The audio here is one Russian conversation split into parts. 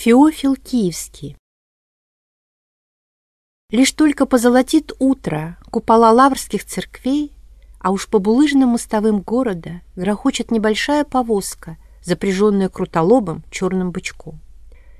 Феофил Киевский Лишь только позолотит утро купола лаврских церквей, а уж по булыжным мостовым города грохочет небольшая повозка, запряженная крутолобым черным бычком.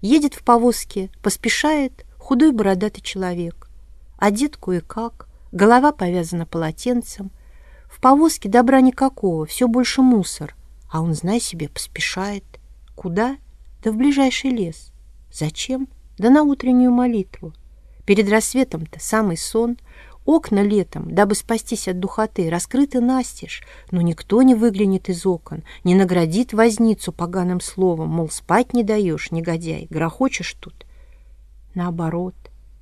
Едет в повозке, поспешает худой бородатый человек, одет кое-как, голова повязана полотенцем. В повозке добра никакого, все больше мусор, а он, знай себе, поспешает. Куда? Да в ближайший лес. Зачем? Да на утреннюю молитву. Перед рассветом-то самый сон. Окна летом, дабы спастись от духоты, раскрыты настежь, но никто не выглянет из окон, не наградит возницу поганым словом, мол, спать не даешь, негодяй, грохочешь тут. Наоборот,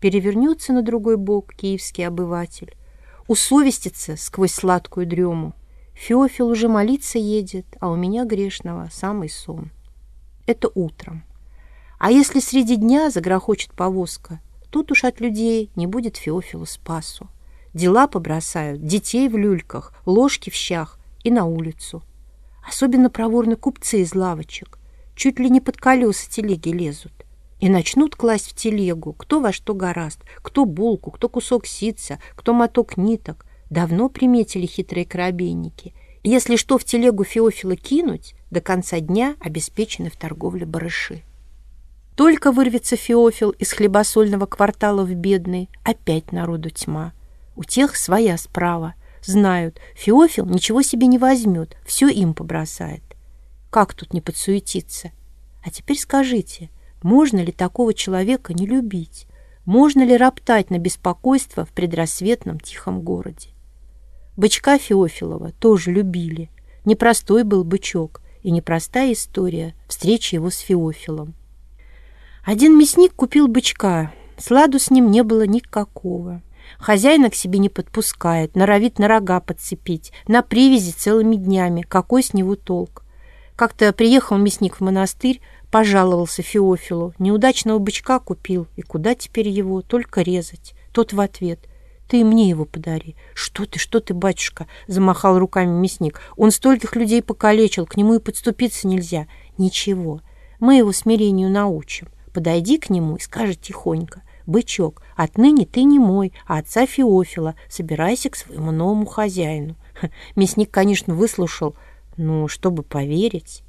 перевернется на другой бок киевский обыватель, усовестится сквозь сладкую дрему. Феофил уже молиться едет, а у меня грешного самый сон это утром. А если среди дня загрохочет повозка, тут уж от людей не будет Феофилу спасу. Дела побросают, детей в люльках, ложки в щах и на улицу. Особенно проворны купцы из лавочек. Чуть ли не под колеса телеги лезут. И начнут класть в телегу, кто во что гораст, кто булку, кто кусок ситца, кто моток ниток. Давно приметили хитрые корабейники. Если что в телегу Феофила кинуть, до конца дня обеспечены в торговле барыши. Только вырвется Феофил из хлебосольного квартала в бедный, опять народу тьма. У тех своя справа. Знают, Феофил ничего себе не возьмет, все им побросает. Как тут не подсуетиться? А теперь скажите, можно ли такого человека не любить? Можно ли роптать на беспокойство в предрассветном тихом городе? Бычка Феофилова тоже любили. Непростой был бычок и непростая история встречи его с Феофилом. Один мясник купил бычка, сладу с ним не было никакого. Хозяина к себе не подпускает, норовит на рога подцепить, на привязи целыми днями. Какой с него толк? Как-то приехал мясник в монастырь, пожаловался Феофилу. Неудачного бычка купил, и куда теперь его? Только резать. Тот в ответ. Ты мне его подари. Что ты, что ты, батюшка? Замахал руками мясник. Он стольких людей покалечил, к нему и подступиться нельзя. Ничего, мы его смирению научим. Подойди к нему и скажи тихонько. «Бычок, отныне ты не мой, а отца Феофила. Собирайся к своему новому хозяину». Мясник, конечно, выслушал, но чтобы поверить...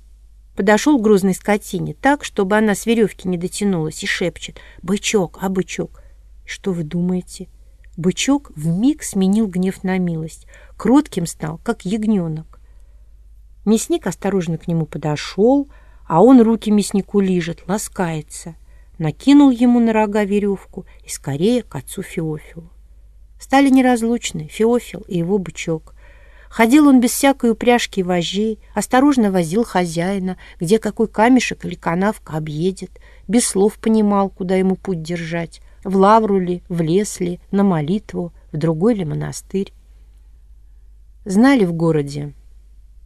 Подошел к грузной скотине так, чтобы она с веревки не дотянулась, и шепчет «Бычок, а бычок?» Что вы думаете? Бычок вмиг сменил гнев на милость, кротким стал, как ягненок. Мясник осторожно к нему подошел, а он руки мяснику лижет, ласкается. Накинул ему на рога веревку и скорее к отцу Феофилу. Стали неразлучны Феофил и его бычок. Ходил он без всякой упряжки и вожжей, осторожно возил хозяина, где какой камешек или канавка объедет, без слов понимал, куда ему путь держать, в лавру ли, в лес ли, на молитву, в другой ли монастырь. Знали в городе.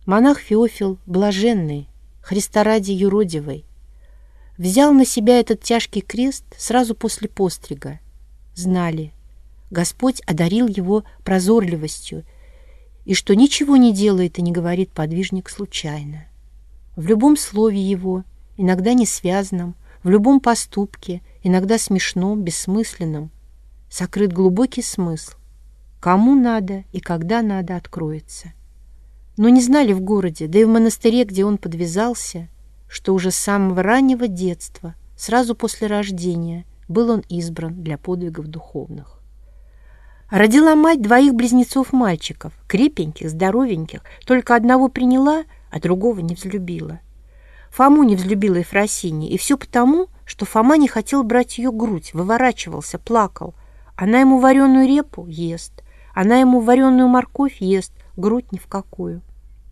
Монах Феофил блаженный, Христа ради юродивый. Взял на себя этот тяжкий крест сразу после пострига. Знали. Господь одарил его прозорливостью, и что ничего не делает и не говорит подвижник случайно. В любом слове его, иногда не связанном, в любом поступке, иногда смешном, бессмысленном, сокрыт глубокий смысл. Кому надо и когда надо откроется. Но не знали в городе, да и в монастыре, где он подвязался, что уже с самого раннего детства, сразу после рождения, был он избран для подвигов духовных. Родила мать двоих близнецов-мальчиков, крепеньких, здоровеньких, только одного приняла, а другого не взлюбила. Фому не взлюбила Ефросинья, и все потому, что Фома не хотел брать ее грудь, выворачивался, плакал. Она ему вареную репу ест, она ему вареную морковь ест, грудь ни в какую.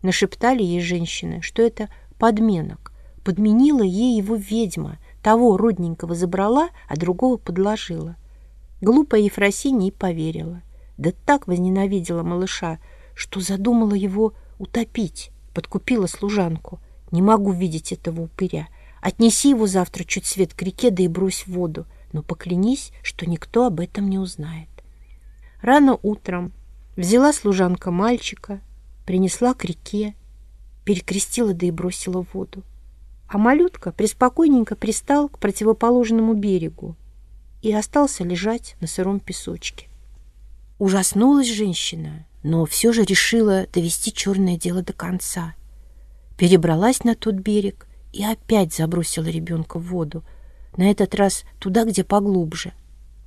Нашептали ей женщины, что это подменок. Подменила ей его ведьма, того родненького забрала, а другого подложила. Глупая Ефросинья и поверила. Да так возненавидела малыша, что задумала его утопить, подкупила служанку. Не могу видеть этого упыря. Отнеси его завтра чуть свет к реке, да и брось в воду. Но поклянись, что никто об этом не узнает. Рано утром взяла служанка мальчика, принесла к реке, перекрестила, да и бросила в воду. А малютка преспокойненько пристал к противоположному берегу и остался лежать на сыром песочке. Ужаснулась женщина, но все же решила довести черное дело до конца. Перебралась на тот берег и опять забросила ребенка в воду, на этот раз туда, где поглубже.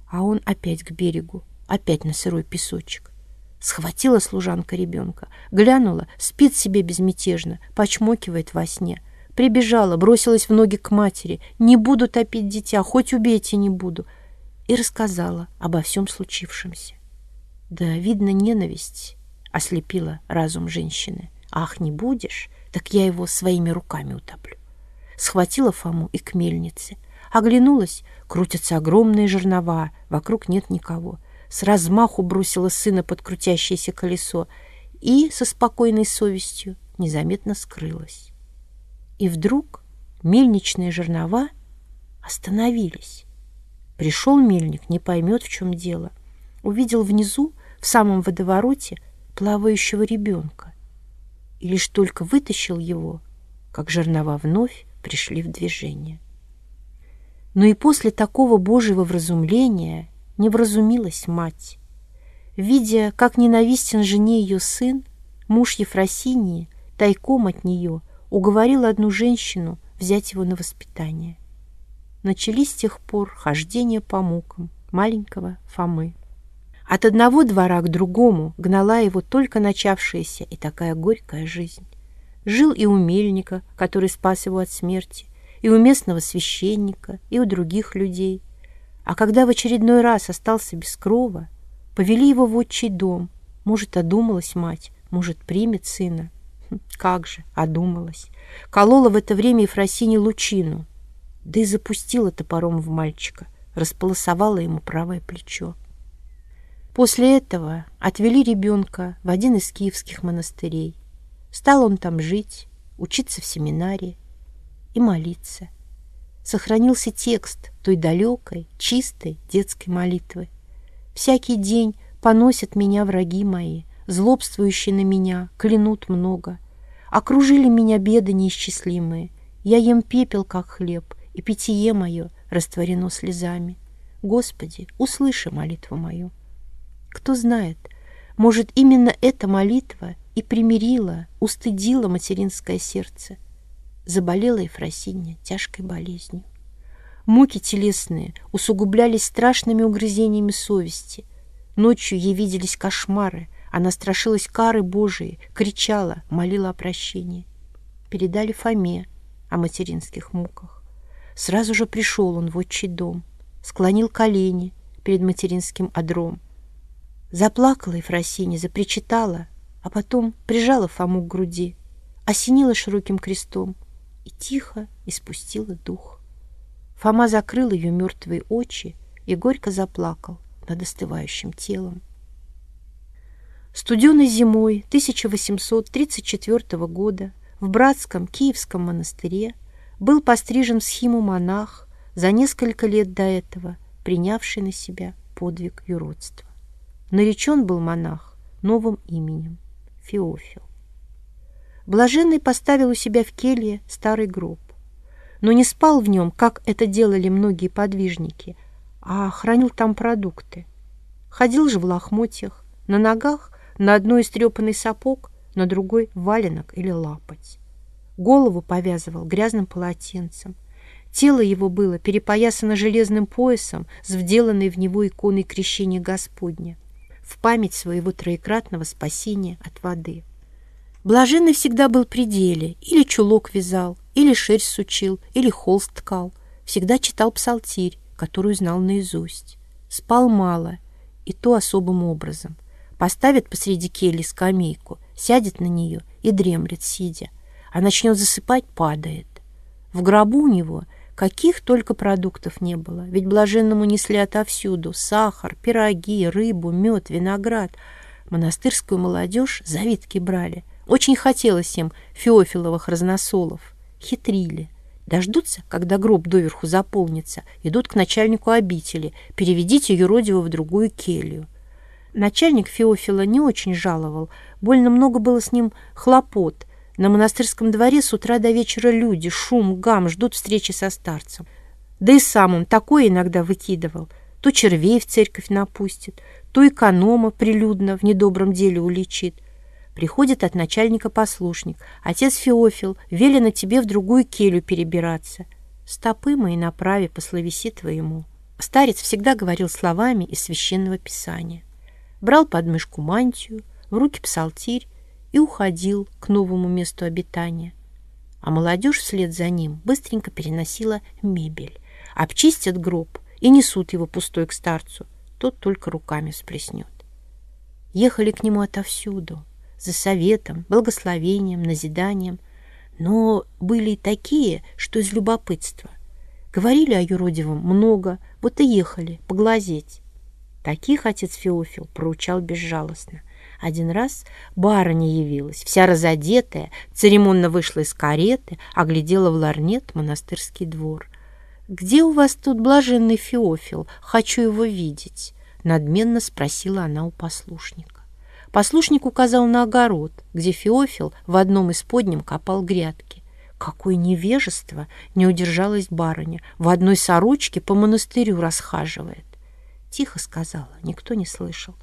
А он опять к берегу, опять на сырой песочек. Схватила служанка ребенка, глянула, спит себе безмятежно, почмокивает во сне. Прибежала, бросилась в ноги к матери. «Не буду топить дитя, хоть убейте не буду». И рассказала обо всем случившемся. Да, видно, ненависть ослепила разум женщины. «Ах, не будешь? Так я его своими руками утоплю». Схватила Фому и к мельнице. Оглянулась, крутятся огромные жернова, вокруг нет никого с размаху бросила сына под крутящееся колесо и со спокойной совестью незаметно скрылась. И вдруг мельничные жернова остановились. Пришел мельник, не поймет, в чем дело. Увидел внизу, в самом водовороте, плавающего ребенка. И лишь только вытащил его, как жернова вновь пришли в движение. Но и после такого Божьего вразумления не вразумилась мать. Видя, как ненавистен жене ее сын, муж Ефросинии тайком от нее уговорил одну женщину взять его на воспитание. Начались с тех пор хождения по мукам маленького Фомы. От одного двора к другому гнала его только начавшаяся и такая горькая жизнь. Жил и у мельника, который спас его от смерти, и у местного священника, и у других людей. А когда в очередной раз остался без крова, повели его в отчий дом. Может, одумалась мать, может, примет сына. Хм, как же, одумалась. Колола в это время Ефросине лучину, да и запустила топором в мальчика, располосовала ему правое плечо. После этого отвели ребенка в один из киевских монастырей. Стал он там жить, учиться в семинарии и молиться сохранился текст той далекой, чистой детской молитвы. Всякий день поносят меня враги мои, злобствующие на меня, клянут много. Окружили меня беды неисчислимые, я ем пепел, как хлеб, и питье мое растворено слезами. Господи, услыши молитву мою. Кто знает, может, именно эта молитва и примирила, устыдила материнское сердце — заболела Ефросинья тяжкой болезнью. Муки телесные усугублялись страшными угрызениями совести. Ночью ей виделись кошмары, она страшилась кары Божией, кричала, молила о прощении. Передали Фоме о материнских муках. Сразу же пришел он в отчий дом, склонил колени перед материнским одром. Заплакала Ефросинья, запричитала, а потом прижала Фому к груди, осенила широким крестом — и тихо испустила дух. Фома закрыл ее мертвые очи и горько заплакал над остывающим телом. Студеной зимой 1834 года в братском Киевском монастыре был пострижен в схиму монах, за несколько лет до этого принявший на себя подвиг юродства. Наречен был монах новым именем – Феофил. Блаженный поставил у себя в келье старый гроб, но не спал в нем, как это делали многие подвижники, а хранил там продукты. Ходил же в лохмотьях, на ногах на одной истрепанный сапог, на другой валенок или лапоть. Голову повязывал грязным полотенцем. Тело его было перепоясано железным поясом с вделанной в него иконой крещения Господня в память своего троекратного спасения от воды. Блаженный всегда был при деле, или чулок вязал, или шерсть сучил, или холст ткал. Всегда читал псалтирь, которую знал наизусть. Спал мало, и то особым образом. Поставит посреди кельи скамейку, сядет на нее и дремлет, сидя. А начнет засыпать, падает. В гробу у него каких только продуктов не было, ведь блаженному несли отовсюду сахар, пироги, рыбу, мед, виноград. Монастырскую молодежь завидки брали — очень хотелось им феофиловых разносолов. Хитрили. Дождутся, когда гроб доверху заполнится, идут к начальнику обители, переведите юродивого в другую келью. Начальник Феофила не очень жаловал, больно много было с ним хлопот, На монастырском дворе с утра до вечера люди, шум, гам, ждут встречи со старцем. Да и сам он такое иногда выкидывал. То червей в церковь напустит, то эконома прилюдно в недобром деле уличит. Приходит от начальника послушник. Отец Феофил, велено тебе в другую келью перебираться. Стопы мои направи по словеси твоему. Старец всегда говорил словами из священного писания. Брал под мышку мантию, в руки псалтирь и уходил к новому месту обитания. А молодежь вслед за ним быстренько переносила мебель. Обчистят гроб и несут его пустой к старцу. Тот только руками всплеснет. Ехали к нему отовсюду, за советом, благословением, назиданием. Но были и такие, что из любопытства. Говорили о юродивом много, вот и ехали поглазеть. Таких отец Феофил проучал безжалостно. Один раз барыня явилась, вся разодетая, церемонно вышла из кареты, оглядела в ларнет монастырский двор. «Где у вас тут блаженный Феофил? Хочу его видеть», — надменно спросила она у послушника. Послушник указал на огород, где Феофил в одном из подням копал грядки. Какое невежество! Не удержалась барыня. В одной сорочке по монастырю расхаживает. Тихо сказала, никто не слышал.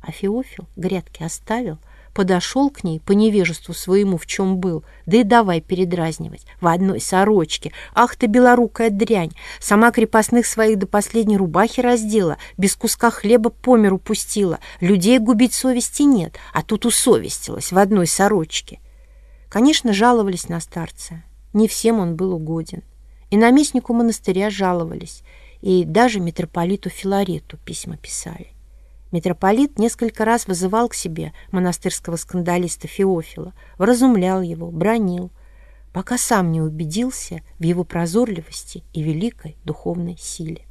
А Феофил грядки оставил, подошел к ней по невежеству своему, в чем был, да и давай передразнивать. В одной сорочке. Ах ты, белорукая дрянь! Сама крепостных своих до последней рубахи раздела, без куска хлеба по миру пустила. Людей губить совести нет, а тут усовестилась в одной сорочке. Конечно, жаловались на старца. Не всем он был угоден. И наместнику монастыря жаловались, и даже митрополиту Филарету письма писали. Митрополит несколько раз вызывал к себе монастырского скандалиста Феофила, вразумлял его, бронил, пока сам не убедился в его прозорливости и великой духовной силе.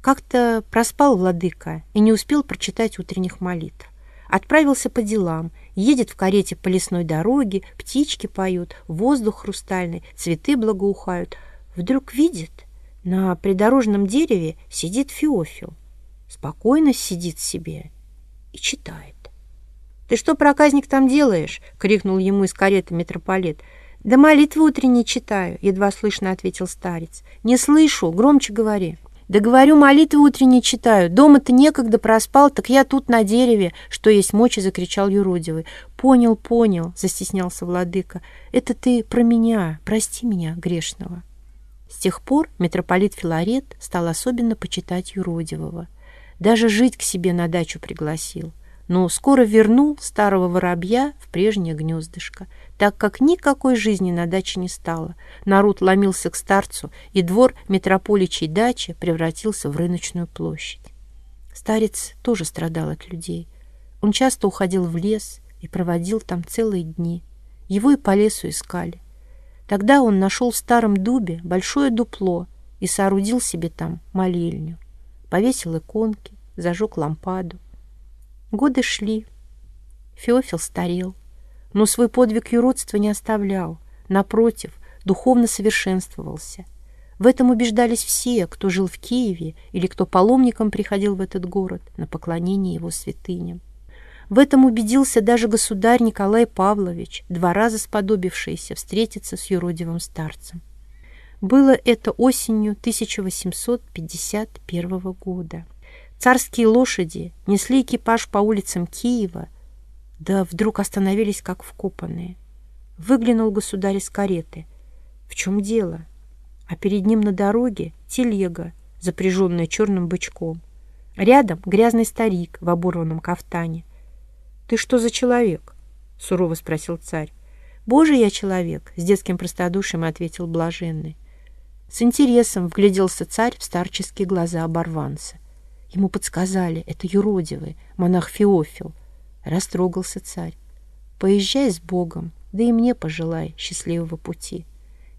Как-то проспал владыка и не успел прочитать утренних молитв. Отправился по делам, едет в карете по лесной дороге, птички поют, воздух хрустальный, цветы благоухают. Вдруг видит, на придорожном дереве сидит Феофил. Спокойно сидит себе и читает. «Ты что, проказник, там делаешь?» — крикнул ему из кареты митрополит. «Да молитвы утренние читаю», — едва слышно ответил старец. «Не слышу, громче говори». «Да говорю, молитвы утренние читаю. Дома-то некогда проспал, так я тут на дереве, что есть мочи», — закричал юродивый. «Понял, понял», — застеснялся владыка. «Это ты про меня, прости меня, грешного». С тех пор митрополит Филарет стал особенно почитать юродивого. Даже жить к себе на дачу пригласил. Но скоро вернул старого воробья в прежнее гнездышко, так как никакой жизни на даче не стало. Народ ломился к старцу, и двор митрополичьей дачи превратился в рыночную площадь. Старец тоже страдал от людей. Он часто уходил в лес и проводил там целые дни. Его и по лесу искали. Тогда он нашел в старом дубе большое дупло и соорудил себе там молельню. Повесил иконки, зажег лампаду. Годы шли. Феофил старел, но свой подвиг юродства не оставлял. Напротив, духовно совершенствовался. В этом убеждались все, кто жил в Киеве или кто паломником приходил в этот город на поклонение его святыням. В этом убедился даже государь Николай Павлович, два раза сподобившийся встретиться с юродивым старцем. Было это осенью 1851 года. Царские лошади несли экипаж по улицам Киева, да вдруг остановились как вкопанные. Выглянул государь из кареты. В чем дело? А перед ним на дороге телега, запряженная черным бычком. Рядом грязный старик в оборванном кафтане. «Ты что за человек?» — сурово спросил царь. «Божий я человек», — с детским простодушием ответил блаженный. С интересом вгляделся царь в старческие глаза оборванца. Ему подсказали, это юродивый, монах Феофил. Растрогался царь. Поезжай с Богом, да и мне пожелай счастливого пути.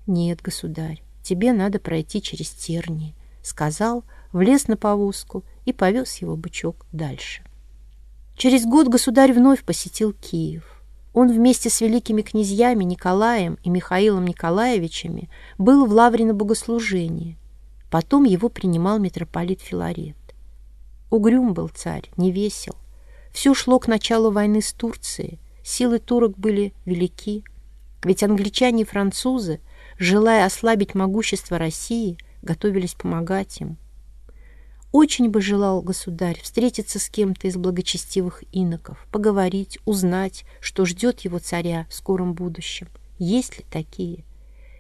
Нет, государь, тебе надо пройти через тернии, сказал, влез на повозку и повез его бычок дальше. Через год государь вновь посетил Киев. Он вместе с великими князьями Николаем и Михаилом Николаевичами был в лавре на богослужении. Потом его принимал митрополит Филарет. Угрюм был царь, не весел. Все шло к началу войны с Турцией. Силы турок были велики. Ведь англичане и французы, желая ослабить могущество России, готовились помогать им. Очень бы желал государь встретиться с кем-то из благочестивых иноков, поговорить, узнать, что ждет его царя в скором будущем. Есть ли такие?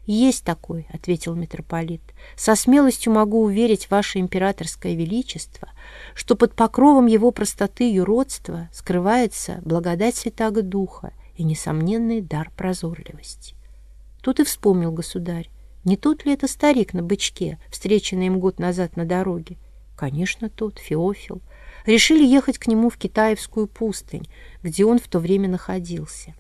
«Есть такой», — ответил митрополит. «Со смелостью могу уверить ваше императорское величество, что под покровом его простоты и юродства скрывается благодать Святаго Духа и несомненный дар прозорливости». Тут и вспомнил государь, не тот ли это старик на бычке, встреченный им год назад на дороге? Конечно, тот, Феофил. Решили ехать к нему в Китаевскую пустынь, где он в то время находился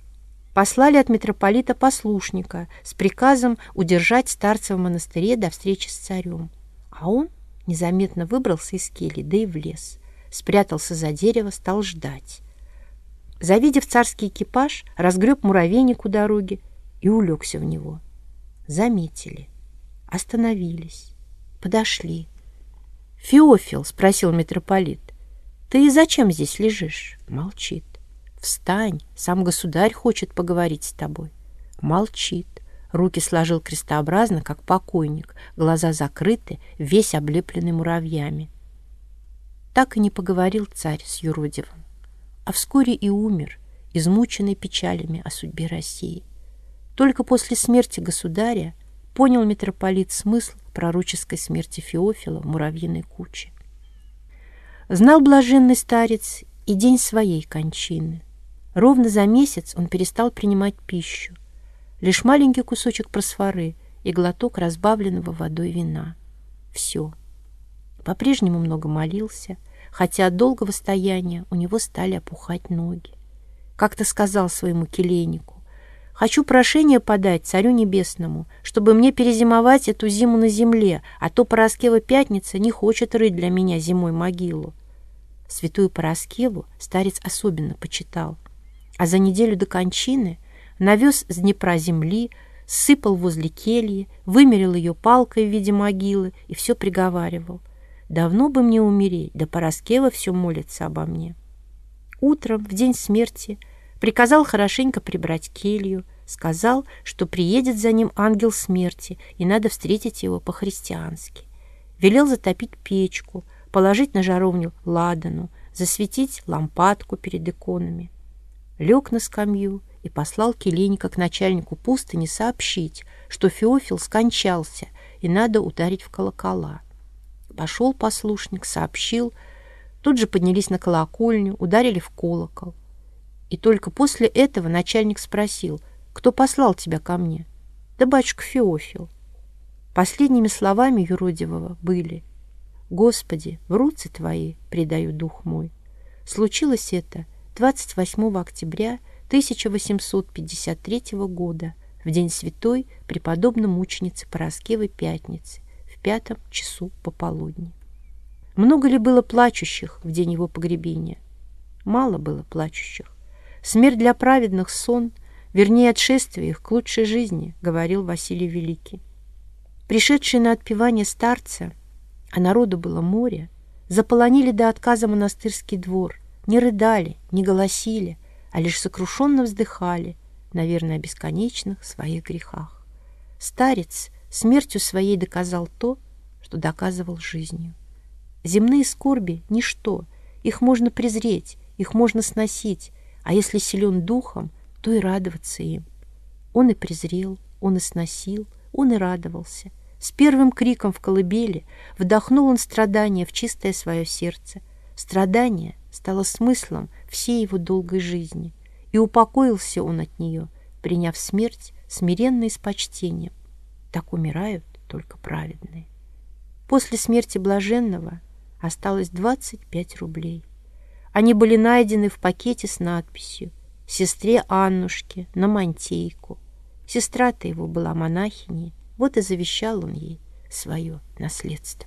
послали от митрополита послушника с приказом удержать старца в монастыре до встречи с царем. А он незаметно выбрался из кельи, да и в лес. Спрятался за дерево, стал ждать. Завидев царский экипаж, разгреб муравейник у дороги и улегся в него. Заметили, остановились, подошли. «Феофил», — спросил митрополит, — «ты зачем здесь лежишь?» Молчит. Встань, сам государь хочет поговорить с тобой. Молчит. Руки сложил крестообразно, как покойник, глаза закрыты, весь облепленный муравьями. Так и не поговорил царь с юродивым, а вскоре и умер, измученный печалями о судьбе России. Только после смерти государя понял митрополит смысл пророческой смерти Феофила в муравьиной куче. Знал блаженный старец и день своей кончины. Ровно за месяц он перестал принимать пищу. Лишь маленький кусочек просфоры и глоток разбавленного водой вина. Все. По-прежнему много молился, хотя от долгого стояния у него стали опухать ноги. Как-то сказал своему келейнику, «Хочу прошение подать царю небесному, чтобы мне перезимовать эту зиму на земле, а то Пороскева Пятница не хочет рыть для меня зимой могилу». Святую Пороскеву старец особенно почитал а за неделю до кончины навез с Днепра земли, сыпал возле кельи, вымерил ее палкой в виде могилы и все приговаривал. «Давно бы мне умереть, да Пороскева все молится обо мне». Утром, в день смерти, приказал хорошенько прибрать келью, сказал, что приедет за ним ангел смерти, и надо встретить его по-христиански. Велел затопить печку, положить на жаровню ладану, засветить лампадку перед иконами лег на скамью и послал Келеника к начальнику пустыни сообщить, что Феофил скончался и надо ударить в колокола. Пошел послушник, сообщил, тут же поднялись на колокольню, ударили в колокол. И только после этого начальник спросил, кто послал тебя ко мне? Да батюшка Феофил. Последними словами юродивого были «Господи, в руцы Твои предаю дух мой». Случилось это 28 октября 1853 года, в день святой преподобной мученицы Пороскевой Пятницы, в пятом часу пополудни. Много ли было плачущих в день его погребения? Мало было плачущих. Смерть для праведных сон, вернее, отшествие их к лучшей жизни, говорил Василий Великий. Пришедшие на отпевание старца, а народу было море, заполонили до отказа монастырский двор – не рыдали, не голосили, а лишь сокрушенно вздыхали, наверное, о бесконечных своих грехах. Старец смертью своей доказал то, что доказывал жизнью. Земные скорби — ничто, их можно презреть, их можно сносить, а если силен духом, то и радоваться им. Он и презрел, он и сносил, он и радовался. С первым криком в колыбели вдохнул он страдания в чистое свое сердце. Страдания — стало смыслом всей его долгой жизни, и упокоился он от нее, приняв смерть смиренно и с почтением. Так умирают только праведные. После смерти блаженного осталось 25 рублей. Они были найдены в пакете с надписью «Сестре Аннушке на мантейку». Сестра-то его была монахиней, вот и завещал он ей свое наследство.